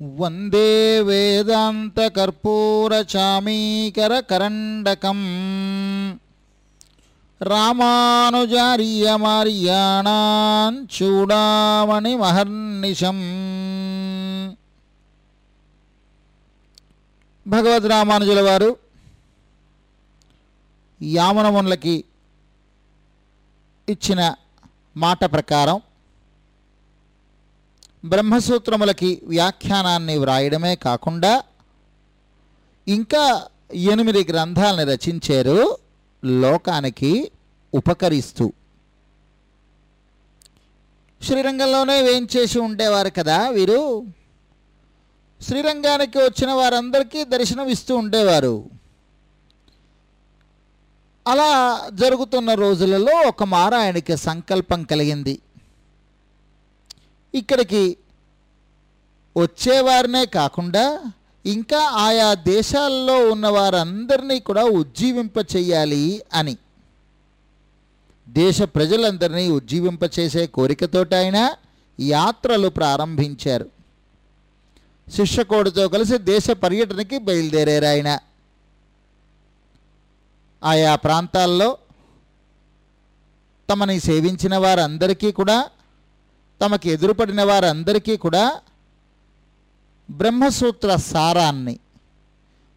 వందే వేదాంతకర్పూరచామీకరకరండకం రామానుజార్యమార్యాణాన్ చూడామణి మహర్నిశం భగవద్ రామానుజుల వారు యామనమునులకి ఇచ్చిన మాట ప్రకారం బ్రహ్మసూత్రములకి వ్యాఖ్యానాన్ని వ్రాయడమే కాకుండా ఇంకా ఎనిమిది గ్రంథాలని రచించారు లోకానికి ఉపకరిస్తూ. శ్రీరంగంలోనే వేయించేసి ఉండేవారు కదా వీరు? శ్రీరంగానికి వచ్చిన వారందరికీ దర్శనం ఇస్తూ ఉండేవారు. అలా జరుగుతున్న రోజులలో ఒక మారాయణకి సంకల్పం కలిగింది. ఇక్కడికి వచ్చేవారినే కాకుండా ఇంకా ఆయా దేశాల్లో ఉన్న వారందరినీ కూడా ఉజ్జీవింప చెయ్యాలి అని. దేశ ప్రజలందరినీ ఉజ్జీవింపచేసే కోరికతోటి ఆయన యాత్రలు ప్రారంభించారు. శిష్యకోడితో కలిసి దేశ పర్యటనకి బయలుదేరారు ఆయన. ఆయా ప్రాంతాల్లో తమని సేవించిన వారందరికీ కూడా తమకి ఎదురుపడిన వారందరికీ కూడా బ్రహ్మసూత్ర సారాన్ని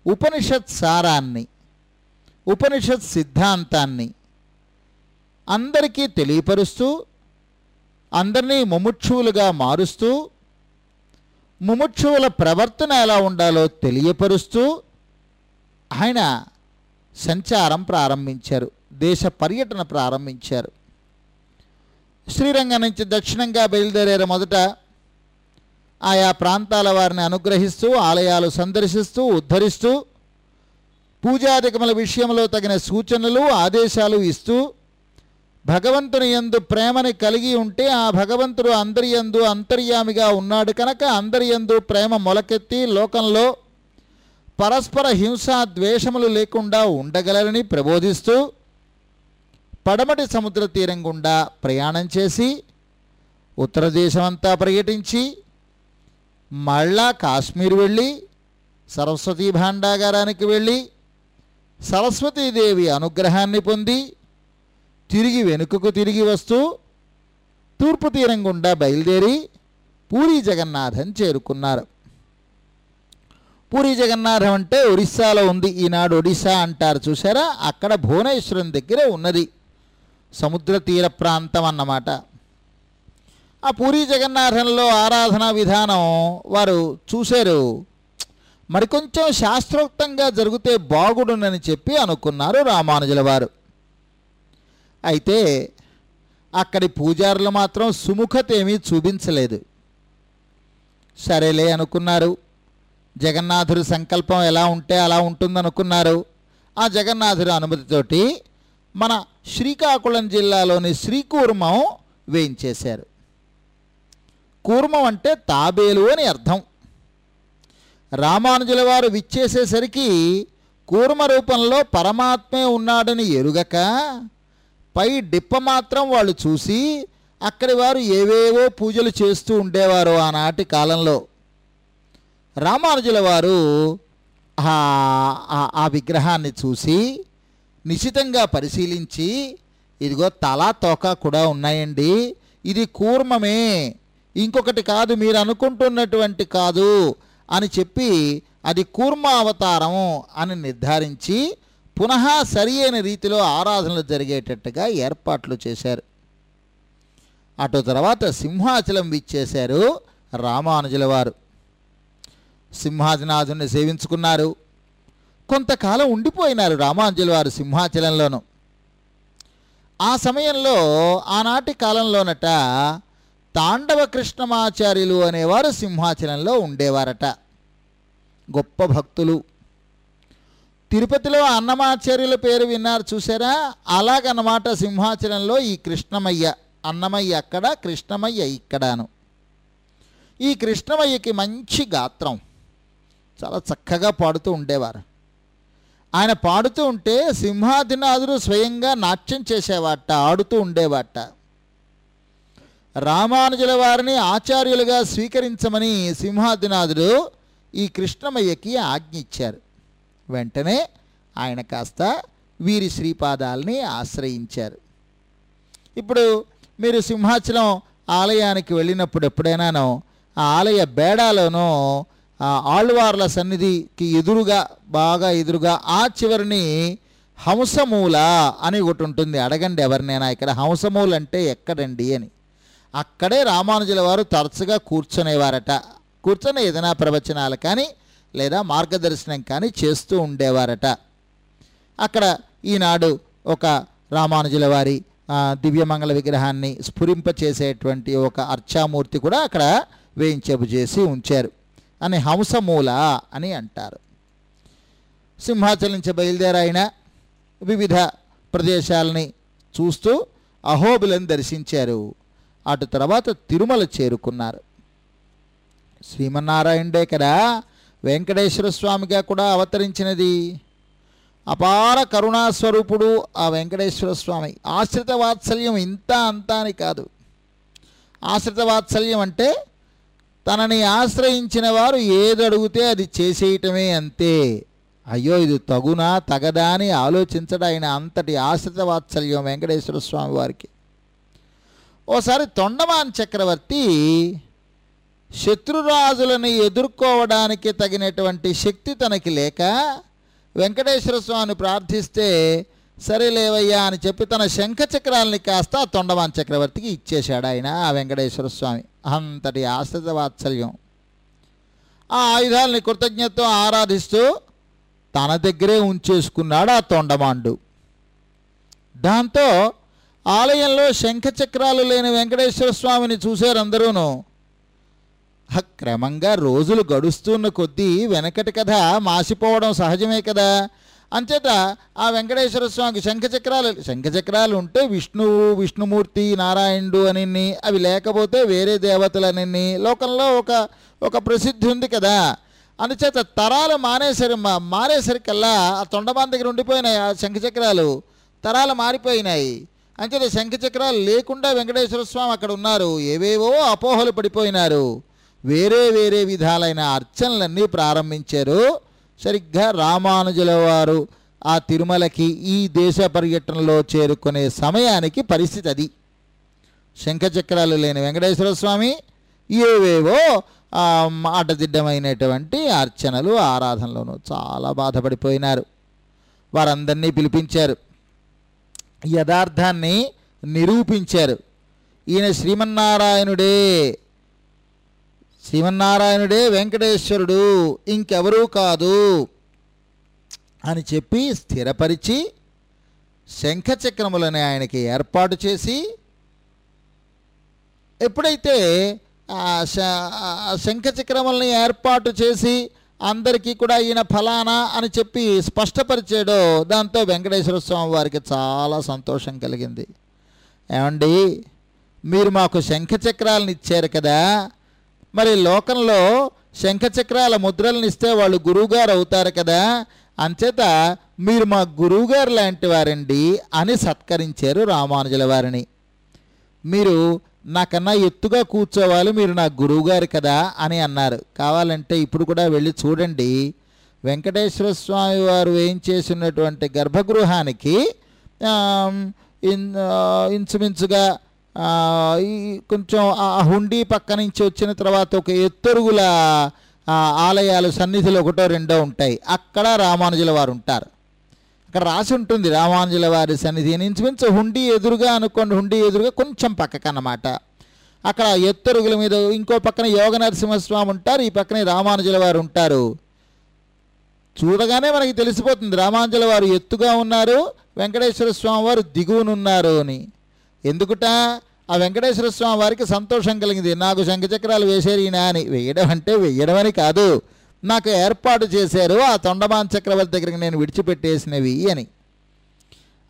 ఉపనిషత్ సారాన్ని ఉపనిషత్ సిద్ధాంతాన్ని అందరికీ తెలియపరుస్తూ అందరినీ ముముక్షువులుగా మారుస్తూ ముముక్షువుల ప్రవర్తన ఎలా ఉండాలో తెలియపరుస్తూ ఆయన సంచారం ప్రారంభించారు దేశ పర్యటన ప్రారంభించారు. శ్రీరంగం నుంచి దక్షిణంగా బయలుదేరారు మొదట ఆయా ప్రాంతాల వారిని అనుగ్రహిస్తూ ఆలయాలు సందర్శిస్తూ ఉద్ధరిస్తూ పూజాధికముల విషయంలో తగిన సూచనలు ఆదేశాలు ఇస్తూ భగవంతుని యందు ప్రేమని కలిగి ఉంటే ఆ భగవంతుడు అందరి యందు అంతర్యామిగా ఉన్నాడు కనుక అందరి యందు ప్రేమ మొలకెత్తి లోకంలో పరస్పర హింసా ద్వేషములు లేకుండా ఉండగలరని ప్రబోధిస్తూ పడమటి సముద్ర తీరం గుండా ప్రయాణం చేసి ఉత్తర దేశమంతా పర్యటించి మళ్ళా కాశ్మీర్ వెళ్ళి సరస్వతీ భాండాగారానికి వెళ్ళి సరస్వతీదేవి అనుగ్రహాన్ని పొంది తిరిగి వెనుకకు తిరిగి వస్తూ తూర్పు తీరం గుండా బయలుదేరి పూరి జగన్నాథం చేరుకున్నారు. పూరి జగన్నాథం అంటే ఒరిస్సాలో ఉంది. ఈనాడు ఒడిశా అంటారు చూసారా అక్కడ భువనేశ్వరం దగ్గర ఉన్నది. సముద్ర తీర ప్రాంతం అన్నమాట. ఆ పూరి జగన్నాథంలో ఆరాధనా విధానం వారు చూశారు. మరికొంచెం శాస్త్రోక్తంగా జరిగితే బాగుడునని చెప్పి అనుకున్నారు రామానుజుల వారు. అయితే అక్కడి పూజారులు మాత్రం సుముఖత ఏమీ చూపించలేదు. సరేలే అనుకున్నారు. జగన్నాథుడి సంకల్పం ఎలా ఉంటే అలా ఉంటుందనుకున్నారు. ఆ జగన్నాథుడి అనుమతితోటి మన శ్రీకాకుళం జిల్లాలోని శ్రీకూర్మం వేయించేశారు. కూర్మం అంటే తాబేలు అని అర్థం. రామానుజుల వారు విచ్చేసేసరికి కూర్మ రూపంలో పరమాత్మే ఉన్నాడని ఎరుగక పై డిప్ప మాత్రం వాళ్ళు చూసి అక్కడి వారు ఏవేవో పూజలు చేస్తూ ఉండేవారు ఆనాటి కాలంలో. రామానుజుల వారు ఆ- విగ్రహాన్ని చూసి నిశితంగా పరిశీలించి ఇదిగో తలా తోక కూడా ఉన్నాయండి. ఇది కూర్మమే. ఇంకొకటి కాదు మీరు అనుకుంటున్నటువంటి కాదు అని చెప్పి అది కూర్మ అవతారం అని నిర్ధారించి పునః సరి అయిన రీతిలో ఆరాధనలు జరిగేటట్టుగా ఏర్పాట్లు చేశారు. అటు తర్వాత సింహాచలం విచ్చేశారు రామానుజుల వారు. సింహాచనాథుని సేవించుకున్నారు. కొంతకాలం ఉండిపోయినారు రామానుజుల వారు సింహాచలంలోను. ఆ సమయంలో ఆనాటి కాలంలోనట తాండవ కృష్ణమాచార్యులు అనేవారు సింహాచలంలో ఉండేవారట. గొప్ప భక్తులు. తిరుపతిలో అన్నమాచార్యుల పేరు విన్నారు చూసారా? అలాగన్నమాట సింహాచలంలో ఈ కృష్ణమయ్య అన్నమయ్య అక్కడ కృష్ణమయ్య ఇక్కడాను. ఈ కృష్ణమయ్యకి మంచి గాత్రం. చాలా చక్కగా పాడుతూ ఉండేవారు. ఆయన పాడుతూ ఉంటే సింహాదినాథుడు స్వయంగా నాట్యం చేసేవాట ఆడుతూ ఉండేవాట. రామానుజుల వారిని ఆచార్యులుగా స్వీకరించమని సింహాదినాథుడు ఈ కృష్ణమయ్యకి ఆజ్ఞ ఇచ్చారు. వెంటనే ఆయన కాస్త వీరి శ్రీపాదాలని ఆశ్రయించారు. ఇప్పుడు మీరు సింహాచలం ఆలయానికి వెళ్ళినప్పుడు ఎప్పుడైనానో ఆ ఆలయ బేడాలోనో ఆళ్వార్ల సన్నిధికి ఎదురుగా బాగా ఎదురుగా ఆ చివరిని హంసమూల అని ఒకటి ఉంటుంది. అడగండి ఎవరినైనా ఇక్కడ హంసమూల అంటే ఎక్కడండి అని. అక్కడే రామానుజుల వారు తరచుగా కూర్చునేవారట. కూర్చొని ఏదైనా ప్రవచనాలు కానీ లేదా మార్గదర్శనం కానీ చేస్తూ ఉండేవారట. అక్కడ ఈనాడు ఒక రామానుజుల వారి దివ్యమంగళ విగ్రహాన్ని స్ఫురింపచేసేటువంటి ఒక అర్చామూర్తి కూడా అక్కడ వేయించేపు చేసి ఉంచారు. అని హంసమూల అని అంటారు. సింహాచలం నుంచి బయలుదేరాయన వివిధ ప్రదేశాలని చూస్తూ అహోబిలను దర్శించారు. అటు తర్వాత తిరుమల చేరుకున్నారు. శ్రీమన్నారాయణుడే కదా వెంకటేశ్వర స్వామిగా కూడా అవతరించినది. అపార కరుణాస్వరూపుడు ఆ వెంకటేశ్వర స్వామి. ఆశ్రిత వాత్సల్యం ఇంత అంతా అని కాదు. ఆశ్రిత వాత్సల్యం అంటే తనని ఆశ్రయించిన వారు ఏది అడిగితే అది చేసేయటమే అంతే. అయ్యో ఇది తగునా తగదా అని ఆలోచించడం ఆయన అంతటి ఆశ్రిత వాత్సల్యం వెంకటేశ్వర స్వామి వారికి. ఓసారి తొండమాన్ చక్రవర్తి శత్రురాజులను ఎదుర్కోవడానికి తగినటువంటి శక్తి తనకి లేక వెంకటేశ్వర స్వామిని ప్రార్థిస్తే సరేలేవయ్యా అని చెప్పి తన శంఖ చక్రాలని కాస్త ఆ తొండమాన్ చక్రవర్తికి ఇచ్చేశాడు ఆయన ఆ వెంకటేశ్వర స్వామి. అంతటి ఆశ్రిత వాత్సల్యం. ఆ ఆయుధాలని కృతజ్ఞతతో ఆరాధిస్తూ తన దగ్గరే ఉంచేసుకున్నాడు ఆ తొండమాండు. దాంతో ఆలయంలో శంఖచక్రాలు లేని వెంకటేశ్వర స్వామిని చూశారందరూను. క్రమంగా రోజులు గడుస్తున్న కొద్దీ వెనకటి కథ మాసిపోవడం సహజమే కదా. అంచేత ఆ వెంకటేశ్వర స్వామికి శంఖచక్రాలు శంఖచక్రాలు ఉంటే విష్ణువు విష్ణుమూర్తి నారాయణుడు అని అవి లేకపోతే వేరే దేవతలనని లోకంలో ఒక ఒక ప్రసిద్ధి ఉంది కదా. అందుచేత తరాలు మానేసరి మా- మారేసరికల్లా ఆ తొండమాన్ దగ్గర ఉండిపోయినాయి ఆ శంఖచక్రాలు. తరాలు మారిపోయినాయి. అంచేత శంఖచక్రాలు లేకుండా వెంకటేశ్వర స్వామి అక్కడ ఉన్నారు. ఏవేవో అపోహలు పడిపోయినారు. వేరే వేరే విధాలైన అర్చనలన్నీ ప్రారంభించారు. సరిగ్గా రామానుజుల వారు ఆ తిరుమలకి ఈ దేశ పర్యటనలో చేరుకునే సమయానికి పరిస్థితి అది. శంఖచక్రాలు లేని వెంకటేశ్వర స్వామి ఏవేవో అడ్డదిడ్డమైనటువంటి అర్చనలు ఆరాధనలోనూ చాలా బాధపడిపోయినారు. వారందరినీ పిలిపించారు. యథార్థాన్ని నిరూపించారు. ఈయన శ్రీమన్నారాయణుడే. శ్రీమన్నారాయణుడే వెంకటేశ్వరుడు. ఇంకెవరూ కాదు అని చెప్పి స్థిరపరిచి శంఖచక్రములని ఆయనకి ఏర్పాటు చేసి ఎప్పుడైతే శ- శంఖచక్రములని ఏర్పాటు చేసి అందరికీ కూడా ఈయన ఫలానా అని చెప్పి స్పష్టపరిచాడో. దాంతో వెంకటేశ్వర స్వామి వారికి చాలా సంతోషం కలిగింది. ఏమండి మీరు మాకు శంఖచక్రాలను ఇచ్చారు కదా. మరి లోకంలో శంఖచక్రాల ముద్రలను ఇస్తే వాళ్ళు గురువుగారు అవుతారు కదా. అంచేత మీరు మా గురువుగారు లాంటి వారండి అని సత్కరించారు రామానుజుల వారిని. మీరు నాకన్నా ఎత్తుగా కూర్చోవాలి మీరు నా గురువుగారు కదా అని అన్నారు. కావాలంటే ఇప్పుడు కూడా వెళ్ళి చూడండి. వెంకటేశ్వర స్వామి వారు ఏం చేసినటువంటి గర్భగృహానికి ఇన్ ఇంచుమించుగా ఈ కొంచెం ఆ హుండీ పక్క నుంచి వచ్చిన తర్వాత ఒక ఎత్తరుగుల ఆలయాలు సన్నిధులు ఒకటో రెండో ఉంటాయి. అక్కడ రామానుజుల వారు ఉంటారు. అక్కడ రాసి ఉంటుంది రామానుజుల వారి సన్నిధి అని. ఇంచుమించు హుండీ ఎదురుగా అనుకోండి హుండీ ఎదురుగా కొంచెం పక్కకు అన్నమాట. అక్కడ ఎత్తరుగుల మీద ఇంకో పక్కన యోగ నరసింహస్వామి ఉంటారు ఈ పక్కనే రామానుజుల వారు ఉంటారు. చూడగానే మనకి తెలిసిపోతుంది రామానుజుల వారు ఎత్తుగా ఉన్నారు వెంకటేశ్వర స్వామి వారు దిగువనున్నారు అని. ఎందుకుట? ఆ వెంకటేశ్వర స్వామి వారికి సంతోషం కలిగింది. నాకు శంఖచక్రాలు వేశారు ఈయన అని. వేయడం అంటే వేయడం అని కాదు. నాకు ఏర్పాటు చేశారు ఆ తొండమాన్ చక్రవర్తి దగ్గరికి నేను విడిచిపెట్టేసినవి అని.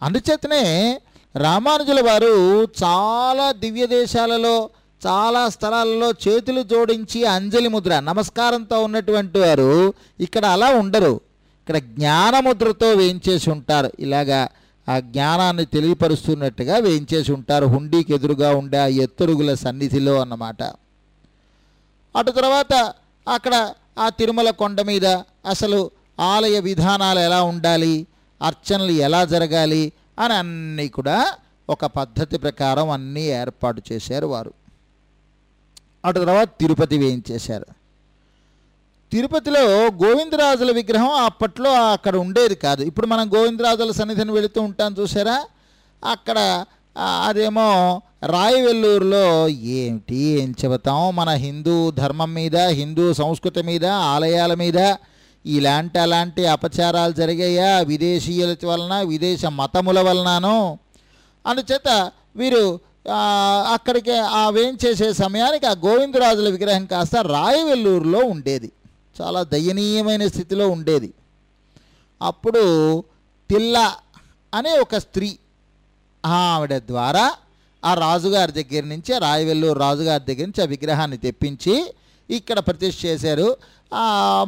అందుచేతనే రామానుజుల వారు చాలా దివ్య దేశాలలో చాలా స్థలాలలో చేతులు జోడించి అంజలి ముద్ర నమస్కారంతో ఉన్నటువంటి వారు ఇక్కడ అలా ఉండరు. ఇక్కడ జ్ఞానముద్రతో వేయించేసి ఉంటారు. ఇలాగా ఆ జ్ఞానాన్ని తెలియపరుస్తున్నట్టుగా వేయించేసి ఉంటారు. హుండీకి ఎదురుగా ఉండే ఆ ఎత్తరుగుల సన్నిధిలో అన్నమాట. అటు తర్వాత అక్కడ ఆ తిరుమల కొండ మీద అసలు ఆలయ విధానాలు ఎలా ఉండాలి అర్చనలు ఎలా జరగాలి అని అన్నీ కూడా ఒక పద్ధతి ప్రకారం అన్నీ ఏర్పాటు చేశారు వారు. అటు తర్వాత తిరుపతి వేయించేశారు తిరుపతిలో గోవిందరాజుల విగ్రహం అప్పట్లో అక్కడ ఉండేది కాదు. ఇప్పుడు మనం గోవిందరాజుల సన్నిధిని వెళుతూ ఉంటాం చూసారా అక్కడ అదేమో రాయవెల్లూరులో ఏంటి? ఏం చెబుతాం? మన హిందూ ధర్మం మీద హిందూ సంస్కృతి మీద ఆలయాల మీద ఇలాంటి అలాంటి అపచారాలు జరిగాయా? విదేశీయుల వలన విదేశ మతముల వలనను? అందుచేత వీరు ఆ, అక్కడికి ఆ చేసే సమయానికి ఆ గోవిందరాజుల విగ్రహం కాస్త రాయవెల్లూరులో ఉండేది. చాలా దయనీయమైన స్థితిలో ఉండేది. అప్పుడు తిల్ల అనే ఒక స్త్రీ ఆవిడ ద్వారా ఆ రాజుగారి దగ్గర నుంచి రాయవెల్లూరు రాజుగారి దగ్గర నుంచి ఆ విగ్రహాన్ని తెప్పించి ఇక్కడ ప్రతిష్ఠ చేశారు. ఆ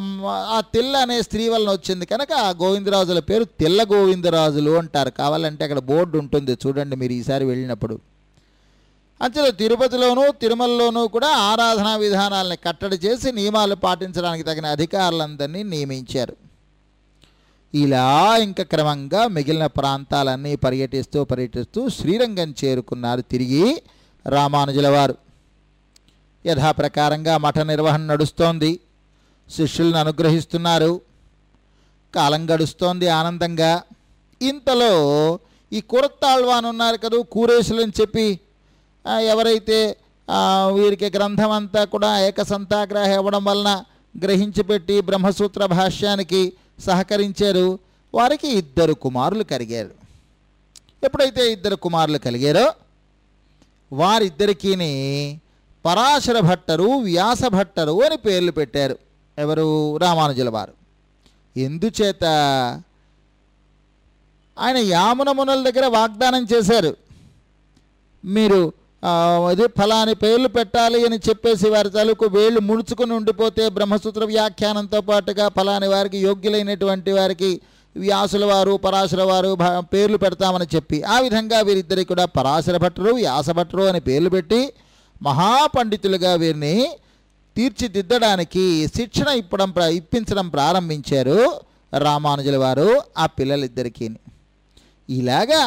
ఆ తిల్ల అనే స్త్రీ వలన వచ్చింది కనుక ఆ గోవిందరాజుల పేరు తిల్ల గోవిందరాజులు అంటారు. కావాలంటే అక్కడ బోర్డు ఉంటుంది. చూడండి మీరు ఈసారి వెళ్ళినప్పుడు. అంతే తిరుపతిలోనూ తిరుమలలోనూ కూడా ఆరాధనా విధానాలని కట్టడి చేసి నియమాలు పాటించడానికి తగిన అధికారులందరినీ నియమించారు. ఇలా ఇంకా క్రమంగా మిగిలిన ప్రాంతాలన్నీ పర్యటిస్తూ పర్యటిస్తూ శ్రీరంగం చేరుకున్నారు తిరిగి రామానుజుల వారు యథాప్రకారంగా మఠ నిర్వహణ నడుస్తోంది. శిష్యులను అనుగ్రహిస్తున్నారు. కాలం గడుస్తోంది ఆనందంగా. ఇంతలో ఈ కురత్తాళ్వాన్ ఉన్నారు కదా కూరేసులని చెప్పి ఎవరైతే వీరికి గ్రంథం అంతా కూడా ఏకసంతాగ్రహ ఇవ్వడం వలన గ్రహించి పెట్టి బ్రహ్మసూత్ర భాష్యానికి సహకరించారు. వారికి ఇద్దరు కుమారులు కలిగారు. ఎప్పుడైతే ఇద్దరు కుమారులు కలిగారో వారిద్దరికీ పరాశర భట్టరు వ్యాస భట్టరు అని పేర్లు పెట్టారు. ఎవరు? రామానుజుల వారు. ఎందుచేత? ఆయన యామునమునుల దగ్గర వాగ్దానం చేశారు. మీరు ఇది అదే ఫలాని పేర్లు పెట్టాలి అని చెప్పేసి వారి తాలూకు వేళ్ళు ముడుచుకుని ఉండిపోతే బ్రహ్మసూత్ర వ్యాఖ్యానంతో పాటుగా ఫలాని వారికి యోగ్యులైనటువంటి వారికి వ్యాసుల వారు పరాశర వారు పేర్లు పెడతామని చెప్పి ఆ విధంగా వీరిద్దరికి కూడా పరాశర భట్టరు వ్యాస భట్టరు అని పేర్లు పెట్టి మహాపండితులుగా వీరిని తీర్చిదిద్దడానికి శిక్షణ ఇప్పడం ప్ర- ఇప్పించడం ప్రారంభించారు రామానుజుల వారు ఆ పిల్లలిద్దరికీ ఇలాగా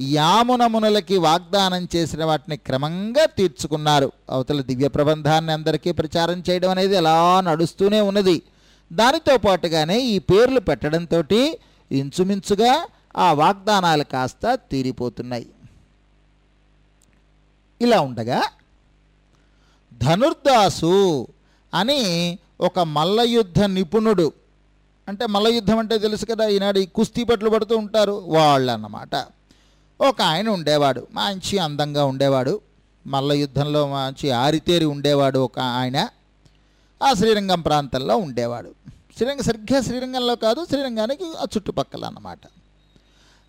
యామునమునులకి వాగ్దానం చేసిన వాటిని క్రమంగా తీర్చుకున్నారు. అవతల దివ్య ప్రబంధాన్ని అందరికీ ప్రచారం చేయడం అనేది ఎలా నడుస్తూనే ఉన్నది. దానితో పాటుగానే ఈ పేర్లు పెట్టడంతో ఇంచుమించుగా ఆ వాగ్దానాలు కాస్త తీరిపోతున్నాయి. ఇలా ఉండగా ధనుర్దాసు అని ఒక మల్లయుద్ధ నిపుణుడు అంటే మల్లయుద్ధం అంటే తెలుసు కదా ఈనాడు ఈ కుస్తీ పట్లు పడుతూ ఉంటారు వాళ్ళన్నమాట. ఒక ఆయన ఉండేవాడు మంచి అందంగా ఉండేవాడు మల్ల యుద్ధంలో మంచి ఆరితేరి ఉండేవాడు ఒక ఆయన. ఆ శ్రీరంగం ప్రాంతంలో ఉండేవాడు. శ్రీరంగ సరిగ్గా శ్రీరంగంలో కాదు శ్రీరంగానికి ఆ చుట్టుపక్కల అన్నమాట.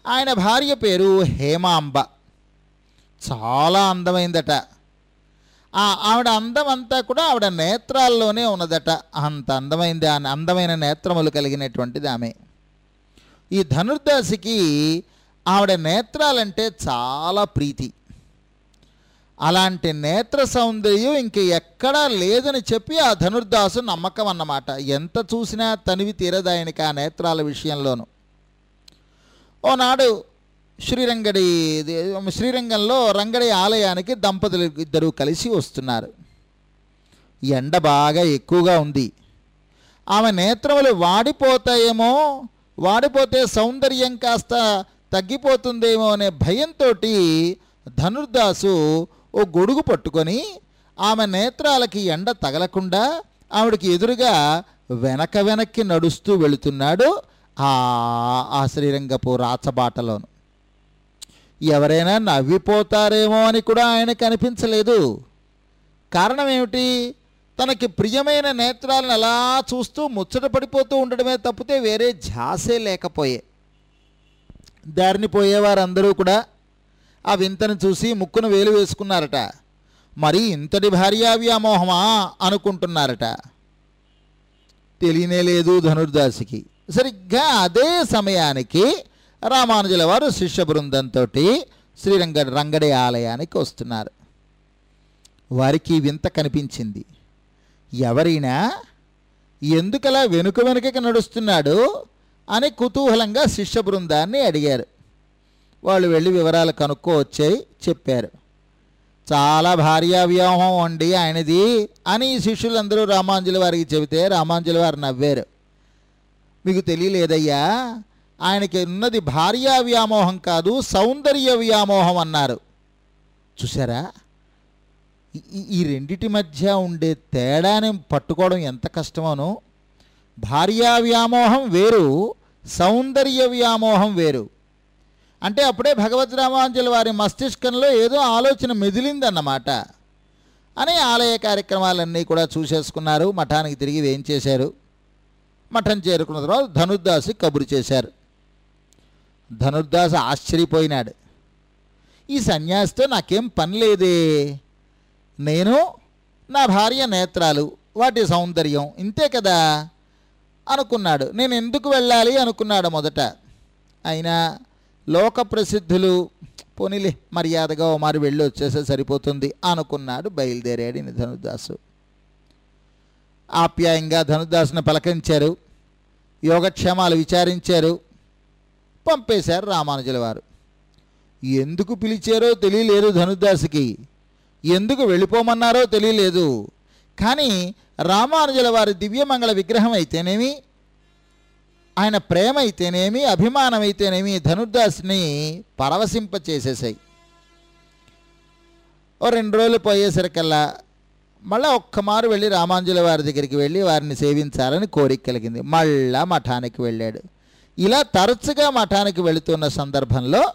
ఆయన భార్య పేరు హేమాంబ. చాలా అందమైందట. ఆ ఆవిడ అందం అంతా కూడా ఆవిడ నేత్రాల్లోనే ఉన్నదట. అంత అందమైంది ఆ అందమైన నేత్రములు కలిగినటువంటిది ఆమె. ఈ ధనుర్దాసికి ఆవిడ నేత్రాలంటే చాలా ప్రీతి. అలాంటి నేత్ర సౌందర్యం ఇంక ఎక్కడా లేదని చెప్పి ఆ ధనుర్దాసు నమ్మకం అన్నమాట. ఎంత చూసినా తనివి తీరదు ఆయనకి ఆ నేత్రాల విషయంలోనూ. ఓనాడు శ్రీరంగడి శ్రీరంగంలో రంగడి ఆలయానికి దంపతులు ఇద్దరు కలిసి వస్తున్నారు. ఎండ బాగా ఎక్కువగా ఉంది. ఆమె నేత్రములు వాడిపోతాయేమో వాడిపోతే సౌందర్యం కాస్త తగ్గిపోతుందేమో అనే భయంతో ధనుర్దాసు ఓ గొడుగు పట్టుకొని ఆమె నేత్రాలకి ఎండ తగలకుండా ఆవిడకి ఎదురుగా వెనక వెనక్కి నడుస్తూ వెళుతున్నాడు ఆ ఆ శ్రీరంగపు రాచబాటలోను. ఎవరైనా నవ్విపోతారేమో అని కూడా ఆయనకు అనిపించలేదు కారణం ఏమిటి? తనకి ప్రియమైన నేత్రాలను అలా చూస్తూ ముచ్చట పడిపోతూ ఉండడమే తప్పితే వేరే ఝాసే లేకపోయే. దారిని పోయేవారందరూ కూడా ఆ వింతను చూసి ముక్కును వేలు వేసుకున్నారట. మరి ఇంతటి భార్యా వ్యామోహమా అనుకుంటున్నారట. తెలియనే లేదు ధనుర్దాసికి. సరిగ్గా అదే సమయానికి రామానుజుల వారు శిష్య బృందంతో శ్రీరంగ రంగడి ఆలయానికి వస్తున్నారు. వారికి వింత కనిపించింది. ఎవరైనా ఎందుకలా వెనుక వెనుకకి నడుస్తున్నాడు? అని కుతూహలంగా శిష్య బృందాన్ని అడిగారు. వాళ్ళు వెళ్ళి వివరాలు కనుక్కో వచ్చాయి చెప్పారు. చాలా భార్యా వ్యూహం అండి ఆయనది అని శిష్యులందరూ రామాంజలి వారికి చెబితే రామాంజలి వారు నవ్వారు. మీకు తెలియలేదయ్యా ఆయనకి ఉన్నది భార్యా వ్యామోహం కాదు సౌందర్య వ్యామోహం అన్నారు. చూసారా ఈ- ఈ రెండిటి మధ్య ఉండే తేడాని పట్టుకోవడం ఎంత కష్టమోనో? భార్యా వ్యామోహం వేరు సౌందర్య వ్యామోహం వేరు. అంటే అప్పుడే భగవద్ రామాంజలి వారి మస్తిష్కంలో ఏదో ఆలోచన మెదిలిందన్నమాట. అని ఆలయ కార్యక్రమాలన్నీ కూడా చూసేసుకున్నారు. మఠానికి తిరిగి ఏం చేశారు? మఠం చేరుకున్న తర్వాత ధనుర్దాసు కబురు చేశారు. ధనుర్దాస ఆశ్చర్యపోయినాడు. ఈ సన్యాసితో నాకేం పని లేదే. నేను నా భార్య నేత్రాలు వాటి సౌందర్యం ఇంతే కదా? అనుకున్నాడు. నేను ఎందుకు వెళ్ళాలి అనుకున్నాడు మొదట. అయినా లోక ప్రసిద్ధులు పోనీలే మర్యాదగా ఓ మారి వెళ్ళి వచ్చేస్తే సరిపోతుంది అనుకున్నాడు బయలుదేరాడు ఈయన ధనుర్దాసు. ఆప్యాయంగా ధనుర్దాసును పలకరించారు. యోగక్షేమాలు విచారించారు. పంపేశారు రామానుజుల వారు. ఎందుకు పిలిచారో తెలియలేదు ధనుర్దాసుకి. ఎందుకు వెళ్ళిపోమన్నారో తెలియలేదు. కానీ రామానుజుల వారి దివ్యమంగళ విగ్రహం అయితేనేమి ఆయన ప్రేమ అయితేనేమి అభిమానం అయితేనేమి ధనుర్దాస్ని పరవశింపచేసేసాయి. ఓ రెండు రోజులు పోయేసరికల్లా మళ్ళా ఒక్కమారు వెళ్ళి రామాంజుల వారి దగ్గరికి వెళ్ళి వారిని సేవించాలని కోరిక కలిగింది. మళ్ళా మఠానికి వెళ్ళాడు. ఇలా తరచుగా మఠానికి వెళుతున్న సందర్భంలో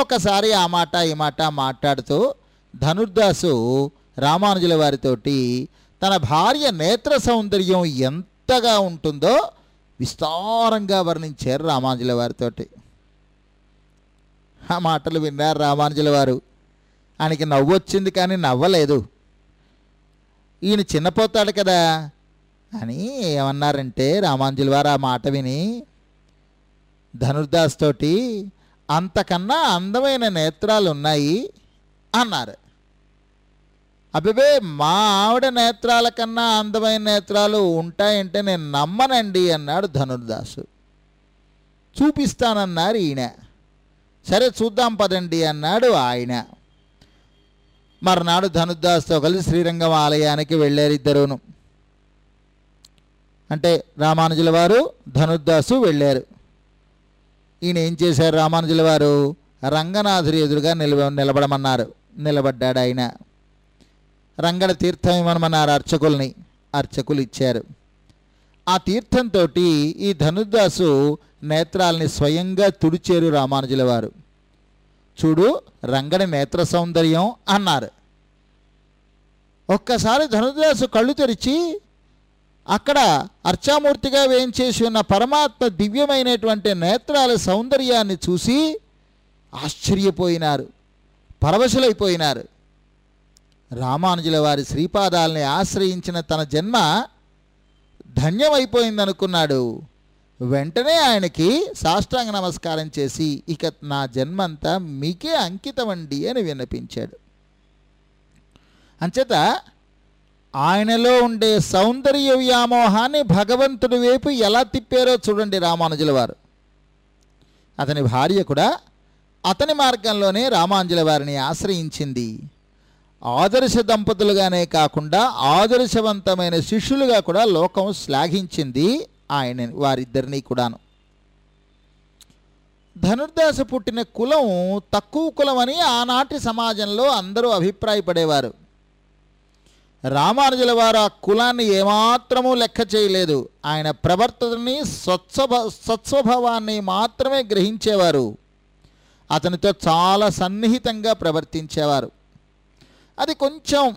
ఒకసారి ఆ మాట ఈ మాట మాట్లాడుతూ ధనుర్దాసు రామానుజుల వారితోటి తన భార్య నేత్ర సౌందర్యం ఎంతగా ఉంటుందో విస్తారంగా వర్ణించారు రామానుజుల వారితోటి. ఆ మాటలు విన్నారు రామానుజుల వారు. ఆయనకి నవ్వు వచ్చింది కానీ నవ్వలేదు. ఈయన చిన్నపోతాడు కదా అని ఏమన్నారంటే రామానుజుల వారు ఆ మాట విని ధనుర్దాస్ తోటి అంతకన్నా అందమైన నేత్రాలు ఉన్నాయి అన్నారు. అబ్బే మా ఆవిడ నేత్రాల కన్నా అందమైన నేత్రాలు ఉంటాయంటే నేను నమ్మనండి అన్నాడు ధనుర్దాసు. చూపిస్తానన్నారు ఈయన. సరే చూద్దాం పదండి అన్నాడు ఆయన. మర్నాడు ధనుర్దాస్తో కలిసి శ్రీరంగం ఆలయానికి వెళ్ళారు ఇద్దరును. అంటే రామానుజుల వారు ధనుర్దాసు వెళ్ళారు. ఈయన ఏం చేశారు రామానుజుల వారు? రంగనాథుడి ఎదురుగా నిలబ నిలబడమన్నారు. నిలబడ్డాడు ఆయన. రంగడ తీర్థం ఇవ్వమన్నారు అర్చకుల్ని. అర్చకులు ఇచ్చారు ఆ తీర్థంతో ఈ ధనుర్దాసు నేత్రాల్ని స్వయంగా తుడిచేరు రామానుజుల వారు చూడు రంగడి నేత్ర సౌందర్యం అన్నారు. ఒక్కసారి ధనుర్దాసు కళ్ళు తెరిచి అక్కడ అర్చామూర్తిగా వేయించేసి ఉన్న పరమాత్మ దివ్యమైనటువంటి నేత్రాల సౌందర్యాన్ని చూసి ఆశ్చర్యపోయినారు. పరవశులైపోయినారు. రామానుజుల వారి శ్రీపాదాలని ఆశ్రయించిన తన జన్మ ధన్యమైపోయిందనుకున్నాడు. వెంటనే ఆయనకి సాష్టాంగ నమస్కారం చేసి ఇక నా జన్మంతా మీకే అంకితమండి అని విన్నపించాడు. అంచేత ఆయనలో ఉండే సౌందర్య వ్యామోహాన్ని భగవంతుడి వైపు ఎలా తిప్పారో చూడండి రామానుజుల వారు. అతని భార్య కూడా అతని మార్గంలోనే రామానుజుల వారిని ఆశ్రయించింది. ఆదర్శ దంపతులుగానే కాకుండా ఆదర్శవంతమైన శిష్యులుగా కూడా లోకం శ్లాఘించింది ఆయన వారిద్దరినీ కూడాను. ధనుర్దాస పుట్టిన కులం తక్కువ కులమని ఆనాటి సమాజంలో అందరూ అభిప్రాయపడేవారు. రామానుజుల వారు ఆ కులాన్ని ఏమాత్రమూ లెక్క చేయలేదు. ఆయన ప్రవర్తనని స్వచ్ఛభ సత్స్వభావాన్ని మాత్రమే గ్రహించేవారు. అతనితో చాలా సన్నిహితంగా ప్రవర్తించేవారు. అది కొంచెం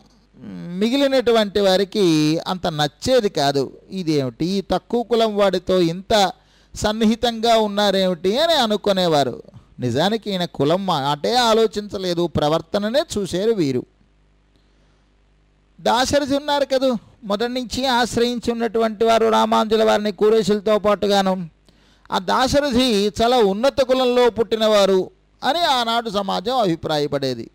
మిగిలినటువంటి వారికి అంత నచ్చేది కాదు. ఇదేమిటి? ఈ తక్కువ కులం వాడితో ఇంత సన్నిహితంగా ఉన్నారేమిటి అని అనుకునేవారు. నిజానికి ఈయన కులం అటే ఆలోచించలేదు. ప్రవర్తననే చూశారు వీరు. దాశరథి ఉన్నారు కదూ? మొదటి నుంచి ఆశ్రయించి ఉన్నటువంటి వారు రామాంజుల వారిని కూరేషులతో పాటుగాను. ఆ దాశరథి చాలా ఉన్నత కులంలో పుట్టినవారు అని ఆనాడు సమాజం అభిప్రాయపడేది.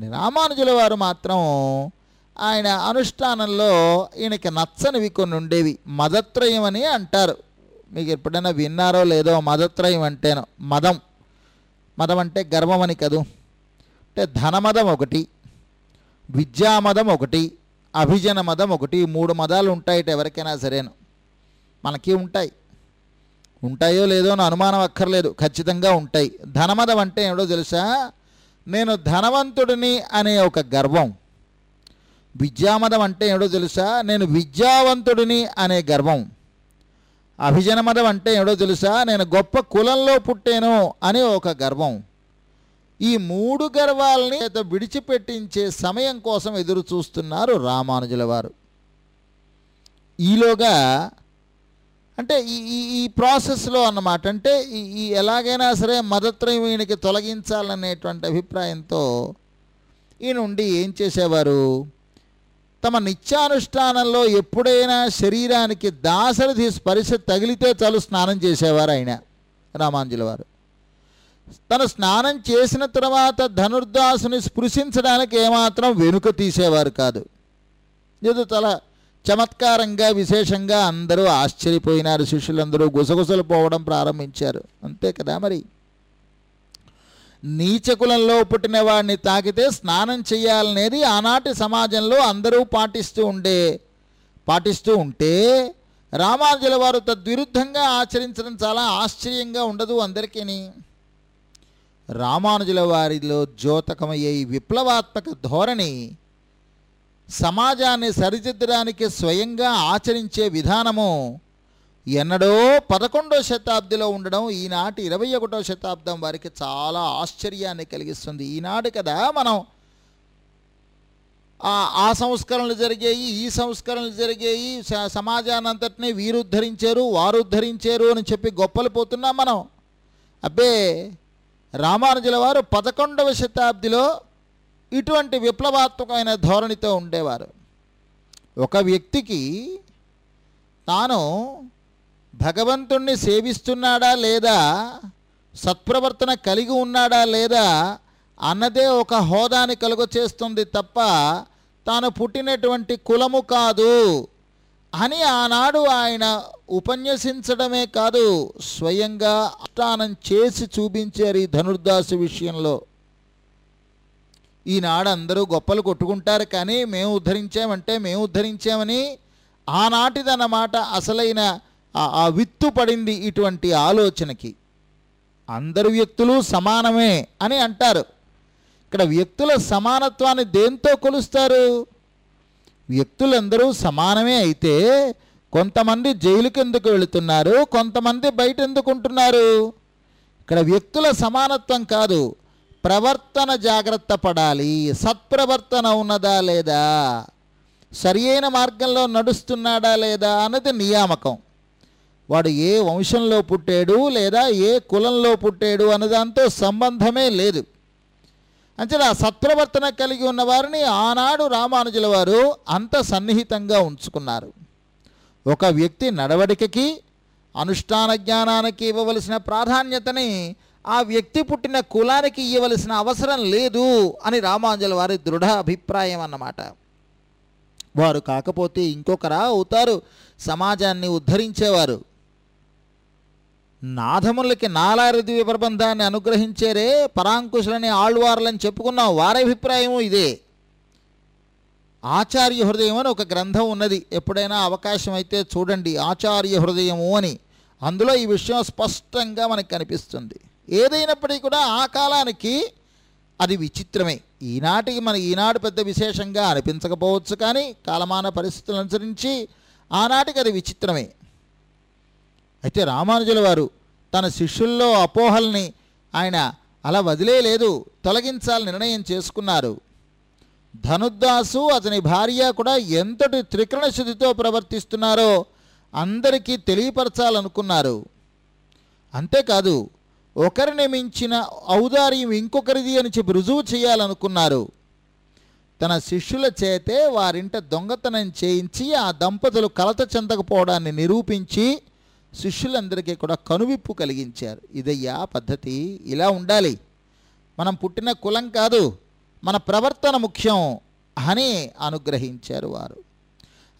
రామానుజుల వారు మాత్రం ఆయన అనుష్ఠానంలో ఈయనకి నచ్చనివి కొన్ని ఉండేవి. మదత్రయం అని అంటారు. మీకు ఎప్పుడైనా విన్నారో లేదో మదత్రయం అంటేను మదం. మదం అంటే గర్వం అని కదూ. అంటే ధనమదం ఒకటి విద్యామదం ఒకటి అభిజన మదం ఒకటి మూడు మదాలు ఉంటాయిట ఎవరికైనా సరేను. మనకి ఉంటాయి. ఉంటాయో లేదో అని అనుమానం అక్కర్లేదు. ఖచ్చితంగా ఉంటాయి. ధనమదం అంటే ఏమిటో తెలుసా? నేను ధనవంతుడిని అనే ఒక గర్వం. విద్యామదం అంటే ఏమిటో తెలుసా? నేను విద్యావంతుడిని అనే గర్వం. అభిజనమదం అంటే ఏమిటో తెలుసా? నేను గొప్ప కులంలో పుట్టాను అనే ఒక గర్వం. ఈ మూడు గర్వాలని విడిచిపెట్టించే సమయం కోసం ఎదురు చూస్తున్నారు రామానుజుల వారు. ఈలోగా అంటే ఈ ఈ ఈ ప్రాసెస్లో అన్నమాట. అంటే ఈ ఈ ఎలాగైనా సరే మదత్రయం ఈయనకి తొలగించాలనేటువంటి అభిప్రాయంతో ఈయన ఉండి ఏం చేసేవారు? తమ నిత్యానుష్ఠానంలో ఎప్పుడైనా శరీరానికి దాసరథి స్పర్శ తగిలితే చాలు స్నానం చేసేవారు ఆయన రామాంజుల వారు. తను స్నానం చేసిన తర్వాత ధనుర్దాసుని స్పృశించడానికి ఏమాత్రం వెనుక తీసేవారు కాదు. ఏదో తల చమత్కారంగా విశేషంగా అందరూ ఆశ్చర్యపోయినారు. శిష్యులందరూ గుసగుసలు పోవడం ప్రారంభించారు. అంతే కదా మరి? నీచకులంలో పుట్టిన వాడిని తాకితే స్నానం చేయాలనేది ఆనాటి సమాజంలో అందరూ పాటిస్తూ ఉండే పాటిస్తూ ఉంటే రామానుజుల వారు తద్విరుద్ధంగా ఆచరించడం చాలా ఆశ్చర్యంగా ఉండదు అందరికీని. రామానుజుల వారిలో ద్యోతకమయ్యే ఈ విప్లవాత్మక ధోరణి సమాజాన్ని సరిదిద్దడానికి స్వయంగా ఆచరించే విధానము ఎన్నడో పదకొండో శతాబ్దిలో ఉండడం ఈనాటి ఇరవై ఒకటో శతాబ్దం వారికి చాలా ఆశ్చర్యాన్ని కలిగిస్తుంది. ఈనాడు కదా మనం ఆ సంస్కరణలు జరిగాయి ఈ సంస్కరణలు జరిగాయి స- వీరు ఉద్ధరించారు వారు ఉద్ధరించారు అని చెప్పి గొప్పలు పోతున్నాం మనం. అబ్బే రామానుజుల వారు పదకొండవ శతాబ్దిలో ఇటువంటి విప్లవాత్మకమైన ధోరణితో ఉండేవారు. ఒక వ్యక్తికి తాను భగవంతుణ్ణి సేవిస్తున్నాడా లేదా సత్ప్రవర్తన కలిగి ఉన్నాడా లేదా అన్నదే ఒక హోదాని కలుగ చేస్తుంది తప్ప తాను పుట్టినటువంటి కులము కాదు అని ఆనాడు ఆయన ఉపన్యసించడమే కాదు స్వయంగా అష్టానం చేసి చూపించారు ఈ ధనుర్దాసు విషయంలో. ఈనాడు అందరూ గొప్పలు కొట్టుకుంటారు కానీ మేము ఉద్ధరించామంటే మేము ఉద్ధరించామని ఆనాటిదన్నమాట అసలైన ఆ- విత్తు పడింది ఇటువంటి ఆలోచనకి. అందరు వ్యక్తులు సమానమే అని అంటారు. ఇక్కడ వ్యక్తుల సమానత్వాన్ని దేంతో కొలుస్తారు? వ్యక్తులందరూ సమానమే అయితే కొంతమంది జైలుకి ఎందుకు వెళుతున్నారు? కొంతమంది బయట ఎందుకు ఉంటున్నారు ఇక్కడ వ్యక్తుల సమానత్వం కాదు. ప్రవర్తన జాగ్రత్త పడాలి. సత్ప్రవర్తన ఉన్నదా లేదా? సరి అయిన మార్గంలో నడుస్తున్నాడా లేదా అన్నది నియామకం. వాడు ఏ వంశంలో పుట్టాడు లేదా ఏ కులంలో పుట్టాడు అన్నదాంతో సంబంధమే లేదు. అంచేత ఆ సత్ప్రవర్తన కలిగి ఉన్న వారిని ఆనాడు రామానుజుల వారు అంత సన్నిహితంగా ఉంచుకున్నారు. ఒక వ్యక్తి నడవడికకి అనుష్ఠాన జ్ఞానానికి ఇవ్వవలసిన ప్రాధాన్యతని ఆ వ్యక్తి పుట్టిన కులానికి ఇవ్వవలసిన అవసరం లేదు అని రామాంజల వారి దృఢ అభిప్రాయం అన్నమాట. వారు కాకపోతే ఇంకొకరా అవుతారు సమాజాన్ని ఉద్ధరించేవారు. నాథములకి నాలారది ప్రబంధాన్ని అనుగ్రహించేరే పరాంకుశులని ఆళ్వార్లని చెప్పుకున్నాం వారి అభిప్రాయము ఇదే. ఆచార్య హృదయం అని ఒక గ్రంథం ఉన్నది. ఎప్పుడైనా అవకాశం అయితే చూడండి ఆచార్య హృదయము అని. అందులో ఈ విషయం స్పష్టంగా మనకు కనిపిస్తుంది. ఏదైనప్పటికీ కూడా ఆ కాలానికి అది విచిత్రమే. ఈనాటికి మన ఈనాడు పెద్ద విశేషంగా అనిపించకపోవచ్చు కానీ కాలమాన పరిస్థితులను అనుసరించి ఆనాటికి అది విచిత్రమే. అయితే రామానుజుల వారు తన శిష్యుల్లో అపోహల్ని ఆయన అలా వదిలేయలేదు తొలగించాలని నిర్ణయం చేసుకున్నారు. ధనుద్దాసు అతని భార్య కూడా ఎంతటి త్రికరణ శుద్ధితో ప్రవర్తిస్తున్నారో అందరికీ తెలియపరచాలనుకున్నారు. అంతేకాదు ఒకరిని మించిన ఔదార్యం ఇంకొకరిది అని చెప్పి రుజువు చేయాలనుకున్నారు. తన శిష్యుల చేతే వారింట దొంగతనం చేయించి ఆ దంపతులు కలత చెందకపోవడాన్ని నిరూపించి శిష్యులందరికీ కూడా కనువిప్పు కలిగించారు. ఇదయ్యా పద్ధతి ఇలా ఉండాలి. మనం పుట్టిన కులం కాదు మన ప్రవర్తన ముఖ్యం అని అనుగ్రహించారు వారు.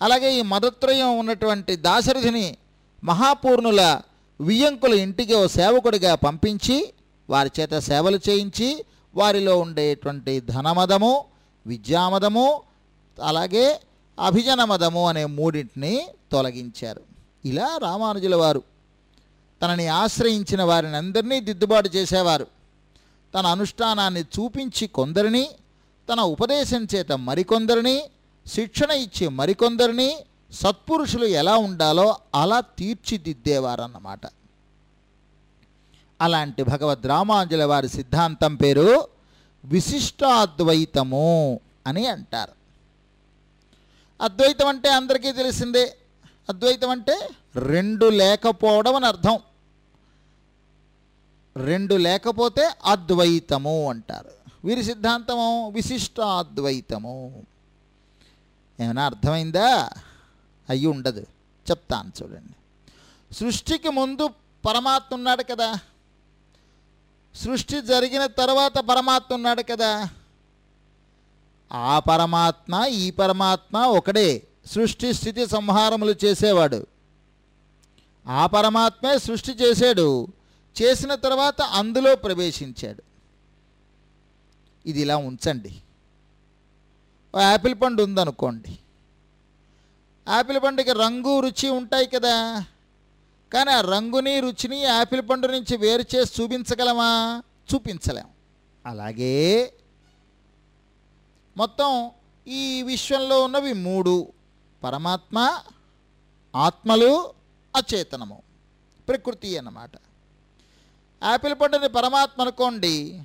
అలాగే ఈ మదత్రయం ఉన్నటువంటి దాశరథిని మహాపూర్ణుల వియ్యంకుల ఇంటికి ఓ సేవకుడిగా పంపించి వారి చేత సేవలు చేయించి వారిలో ఉండేటువంటి ధనమదము విద్యామదము అలాగే అభిజనమదము అనే మూడింటిని తొలగించారు. ఇలా రామానుజుల వారు తనని ఆశ్రయించిన వారిని అందరినీ దిద్దుబాటు చేసేవారు. తన అనుష్ఠానాన్ని చూపించి కొందరిని తన ఉపదేశం చేత మరికొందరిని శిక్షణ ఇచ్చి మరికొందరిని సత్పురుషులు ఎలా ఉండాలో అలా తీర్చిదిద్దేవారన్నమాట. అలాంటి భగవద్ రామాంజుల వారి సిద్ధాంతం పేరు విశిష్టాద్వైతము అని అంటారు. అద్వైతం అంటే అందరికీ తెలిసిందే. అద్వైతం అంటే రెండు లేకపోవడం అని అర్థం. రెండు లేకపోతే అద్వైతము అంటారు. వీరి సిద్ధాంతము విశిష్టాద్వైతము. ఏమైనా అర్థమైందా? అయ్యి ఉండదు. చెప్తాను చూడండి. సృష్టికి ముందు పరమాత్మ ఉన్నాడు కదా. సృష్టి జరిగిన తర్వాత పరమాత్మ ఉన్నాడు కదా. ఆ పరమాత్మ ఈ పరమాత్మ ఒకడే. సృష్టి స్థితి సంహారములు చేసేవాడు. ఆ పరమాత్మే సృష్టి చేశాడు. చేసిన తర్వాత అందులో ప్రవేశించాడు. ఇది ఇలా ఉంచండి. ఓ యాపిల్ పండు ఉందనుకోండి. యాపిల్ పండుకి రంగు రుచి ఉంటాయి కదా. కానీ ఆ రంగుని రుచిని యాపిల్ పండు నుంచి వేరు చేసి చూపించగలమా? చూపించలేం. అలాగే మొత్తం ఈ విశ్వంలో ఉన్నవి మూడు. పరమాత్మ ఆత్మలు అచేతనము. ప్రకృతి అన్నమాట. యాపిల్ పండుని పరమాత్మ అనుకోండి.